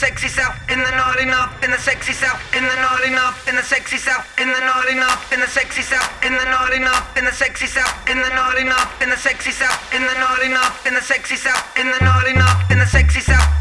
sexy south, in the naughty north, in the sexy south, in the naughty north, in the sexy south, in the naughty north, in the sexy south, in the naughty north, in the sexy south, in the naughty north, in the sexy south, in the naughty north, in the sexy south, in the naughty north, in the sexy south,